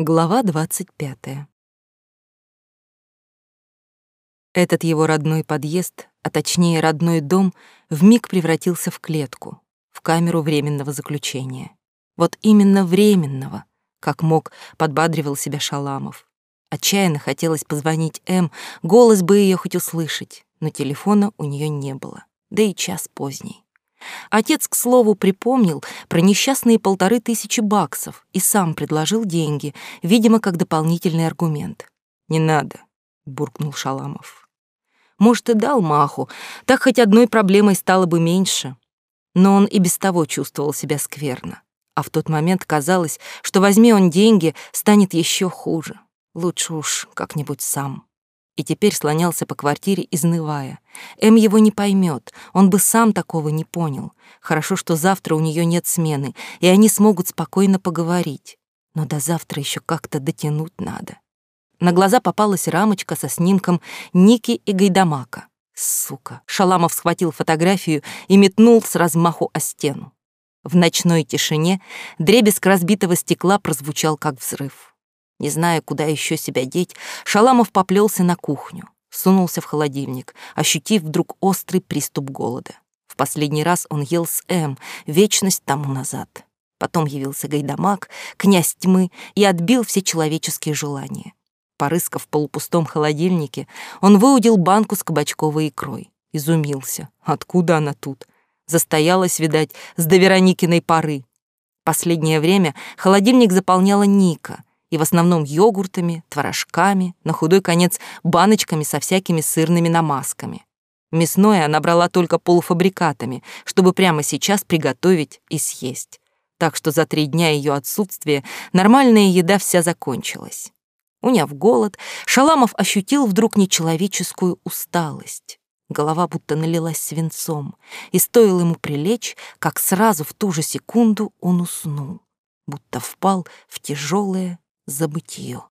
Глава двадцать пятая. Этот его родной подъезд, а точнее родной дом, вмиг превратился в клетку, в камеру временного заключения. Вот именно временного, как мог, подбадривал себя Шаламов. Отчаянно хотелось позвонить М, голос бы ее хоть услышать, но телефона у нее не было, да и час поздний. Отец, к слову, припомнил про несчастные полторы тысячи баксов и сам предложил деньги, видимо, как дополнительный аргумент. «Не надо», — буркнул Шаламов. Может, и дал маху, так хоть одной проблемой стало бы меньше. Но он и без того чувствовал себя скверно. А в тот момент казалось, что возьми он деньги, станет еще хуже. Лучше уж как-нибудь сам и теперь слонялся по квартире, изнывая. Эм его не поймет, он бы сам такого не понял. Хорошо, что завтра у нее нет смены, и они смогут спокойно поговорить. Но до завтра еще как-то дотянуть надо. На глаза попалась рамочка со снимком Ники и Гайдамака. Сука. Шаламов схватил фотографию и метнул с размаху о стену. В ночной тишине дребезг разбитого стекла прозвучал как взрыв. Не зная, куда еще себя деть, Шаламов поплелся на кухню, сунулся в холодильник, ощутив вдруг острый приступ голода. В последний раз он ел с М, вечность тому назад. Потом явился Гайдамак, князь тьмы, и отбил все человеческие желания. Порыскав в полупустом холодильнике, он выудил банку с кабачковой икрой. Изумился. Откуда она тут? Застоялась, видать, с до Вероникиной поры. Последнее время холодильник заполняла Ника, и в основном йогуртами, творожками, на худой конец баночками со всякими сырными намазками. Мясное она брала только полуфабрикатами, чтобы прямо сейчас приготовить и съесть. Так что за три дня ее отсутствия нормальная еда вся закончилась. Уняв голод, Шаламов ощутил вдруг нечеловеческую усталость. Голова будто налилась свинцом, и стоило ему прилечь, как сразу в ту же секунду он уснул, будто впал в тяжелое забытье.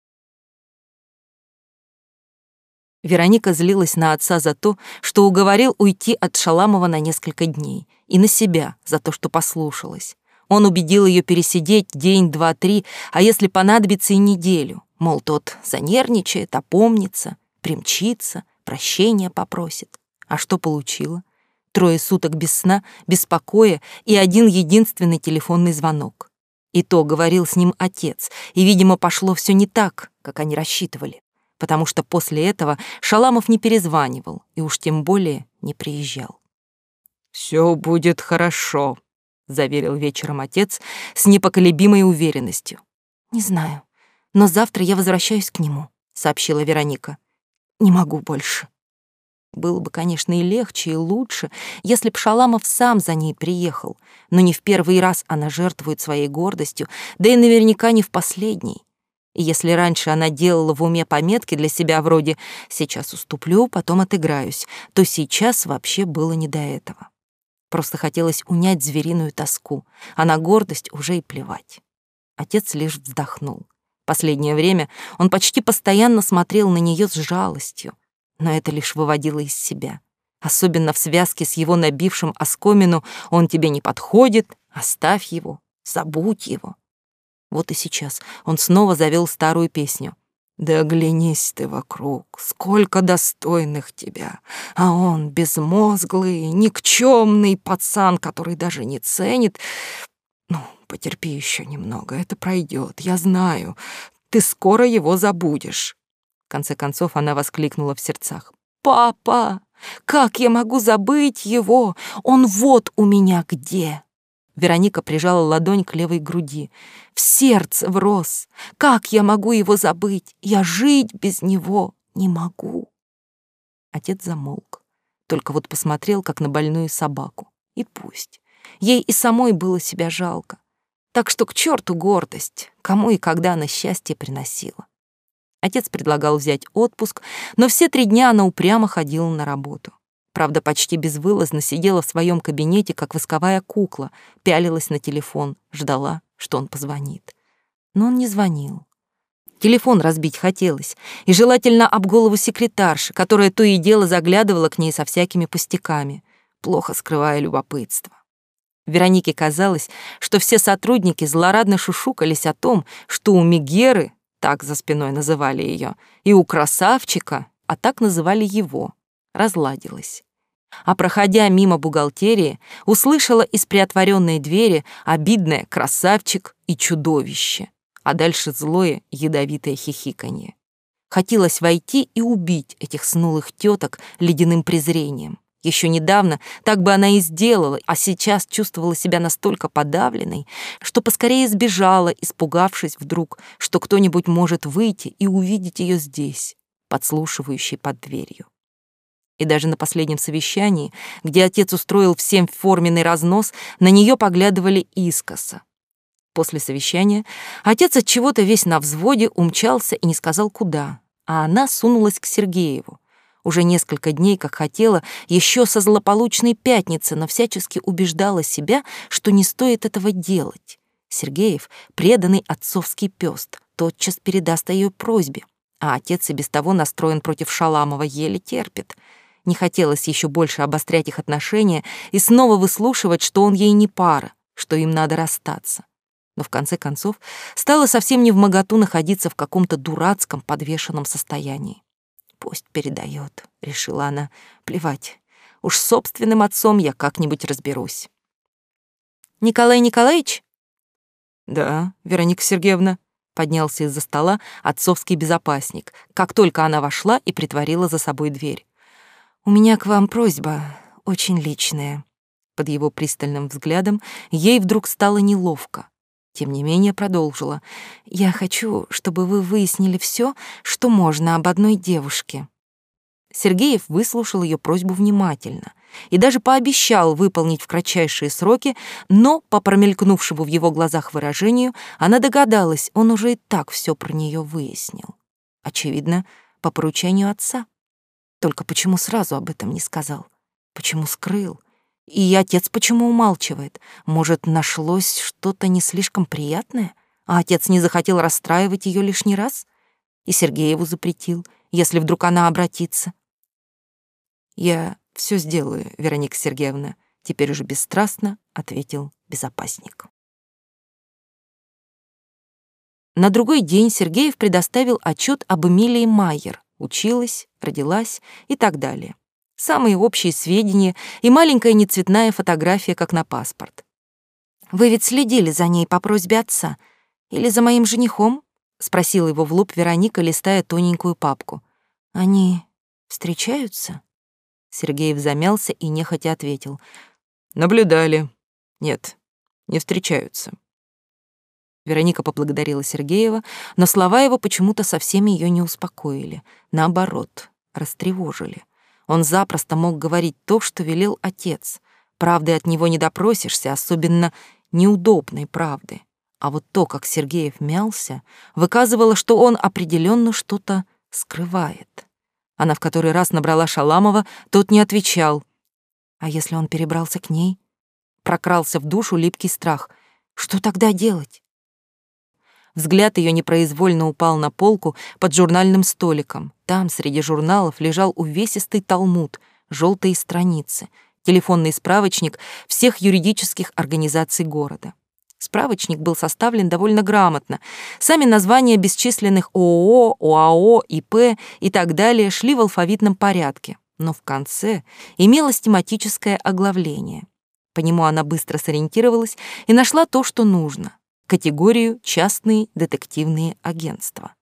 Вероника злилась на отца за то, что уговорил уйти от Шаламова на несколько дней, и на себя за то, что послушалась. Он убедил ее пересидеть день, два, три, а если понадобится и неделю. Мол, тот занервничает, опомнится, примчится, прощения попросит. А что получила? Трое суток без сна, без покоя и один единственный телефонный звонок. И то говорил с ним отец, и, видимо, пошло все не так, как они рассчитывали, потому что после этого Шаламов не перезванивал и уж тем более не приезжал. «Все будет хорошо», — заверил вечером отец с непоколебимой уверенностью. «Не знаю, но завтра я возвращаюсь к нему», — сообщила Вероника. «Не могу больше». Было бы, конечно, и легче, и лучше, если б Шаламов сам за ней приехал, но не в первый раз она жертвует своей гордостью, да и наверняка не в последний. И если раньше она делала в уме пометки для себя вроде «сейчас уступлю, потом отыграюсь», то сейчас вообще было не до этого. Просто хотелось унять звериную тоску, а на гордость уже и плевать. Отец лишь вздохнул. Последнее время он почти постоянно смотрел на нее с жалостью, но это лишь выводило из себя. Особенно в связке с его набившим оскомину «он тебе не подходит», «оставь его», «забудь его». Вот и сейчас он снова завел старую песню. «Да оглянись ты вокруг, сколько достойных тебя, а он безмозглый, никчемный пацан, который даже не ценит. Ну, потерпи еще немного, это пройдет, я знаю, ты скоро его забудешь». В конце концов она воскликнула в сердцах. «Папа, как я могу забыть его? Он вот у меня где!» Вероника прижала ладонь к левой груди. В сердце врос. Как я могу его забыть? Я жить без него не могу. Отец замолк. Только вот посмотрел, как на больную собаку. И пусть. Ей и самой было себя жалко. Так что к черту гордость, кому и когда она счастье приносила. Отец предлагал взять отпуск, но все три дня она упрямо ходила на работу. Правда, почти безвылазно сидела в своем кабинете, как восковая кукла, пялилась на телефон, ждала, что он позвонит. Но он не звонил. Телефон разбить хотелось, и желательно об голову секретарши, которая то и дело заглядывала к ней со всякими пустяками, плохо скрывая любопытство. Веронике казалось, что все сотрудники злорадно шушукались о том, что у Мегеры так за спиной называли ее, и у красавчика, а так называли его, разладилась. А проходя мимо бухгалтерии, услышала из приотворенной двери обидное «красавчик» и «чудовище», а дальше злое ядовитое хихиканье. Хотелось войти и убить этих снулых теток ледяным презрением. Еще недавно так бы она и сделала, а сейчас чувствовала себя настолько подавленной, что поскорее сбежала, испугавшись вдруг, что кто-нибудь может выйти и увидеть ее здесь, подслушивающей под дверью. И даже на последнем совещании, где отец устроил всем форменный разнос, на нее поглядывали искоса. После совещания отец от чего-то весь на взводе умчался и не сказал куда, а она сунулась к Сергееву. Уже несколько дней, как хотела, еще со злополучной пятницы, но всячески убеждала себя, что не стоит этого делать. Сергеев, преданный отцовский пёст, тотчас передаст ее просьбе, а отец и без того настроен против Шаламова, еле терпит — не хотелось еще больше обострять их отношения и снова выслушивать, что он ей не пара, что им надо расстаться. Но в конце концов стало совсем не в моготу находиться в каком-то дурацком подвешенном состоянии. «Пусть передает», — решила она, — «плевать. Уж собственным отцом я как-нибудь разберусь». «Николай Николаевич?» «Да, Вероника Сергеевна», — поднялся из-за стола отцовский безопасник, как только она вошла и притворила за собой дверь. «У меня к вам просьба, очень личная». Под его пристальным взглядом ей вдруг стало неловко. Тем не менее продолжила. «Я хочу, чтобы вы выяснили все, что можно об одной девушке». Сергеев выслушал ее просьбу внимательно и даже пообещал выполнить в кратчайшие сроки, но по промелькнувшему в его глазах выражению она догадалась, он уже и так все про нее выяснил. Очевидно, по поручению отца. Только почему сразу об этом не сказал? Почему скрыл? И отец почему умалчивает? Может, нашлось что-то не слишком приятное? А отец не захотел расстраивать ее лишний раз? И Сергееву запретил, если вдруг она обратится. «Я все сделаю, Вероника Сергеевна», — теперь уже бесстрастно ответил безопасник. На другой день Сергеев предоставил отчет об Эмилии Майер, училась, родилась и так далее. Самые общие сведения и маленькая нецветная фотография, как на паспорт. «Вы ведь следили за ней по просьбе отца? Или за моим женихом?» — спросила его в лоб Вероника, листая тоненькую папку. «Они встречаются?» Сергеев замялся и нехотя ответил. «Наблюдали. Нет, не встречаются». Вероника поблагодарила Сергеева, но слова его почему-то совсем ее не успокоили. Наоборот, растревожили. Он запросто мог говорить то, что велел отец. Правды от него не допросишься, особенно неудобной правды. А вот то, как Сергеев мялся, выказывало, что он определенно что-то скрывает. Она в который раз набрала Шаламова, тот не отвечал. А если он перебрался к ней? Прокрался в душу липкий страх. Что тогда делать? Взгляд ее непроизвольно упал на полку под журнальным столиком. Там, среди журналов, лежал увесистый талмуд, желтые страницы, телефонный справочник всех юридических организаций города. Справочник был составлен довольно грамотно. Сами названия бесчисленных ООО, ОАО, ИП и так далее шли в алфавитном порядке, но в конце имелось тематическое оглавление. По нему она быстро сориентировалась и нашла то, что нужно категорию «частные детективные агентства».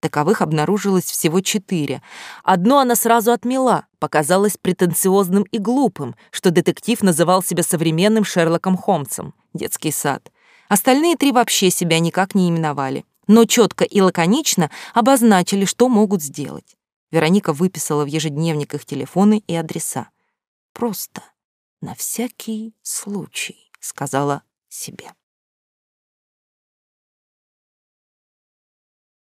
Таковых обнаружилось всего четыре. Одно она сразу отмела, показалось претенциозным и глупым, что детектив называл себя современным Шерлоком Холмсом, детский сад. Остальные три вообще себя никак не именовали, но четко и лаконично обозначили, что могут сделать. Вероника выписала в ежедневник их телефоны и адреса. «Просто на всякий случай», — сказала себе.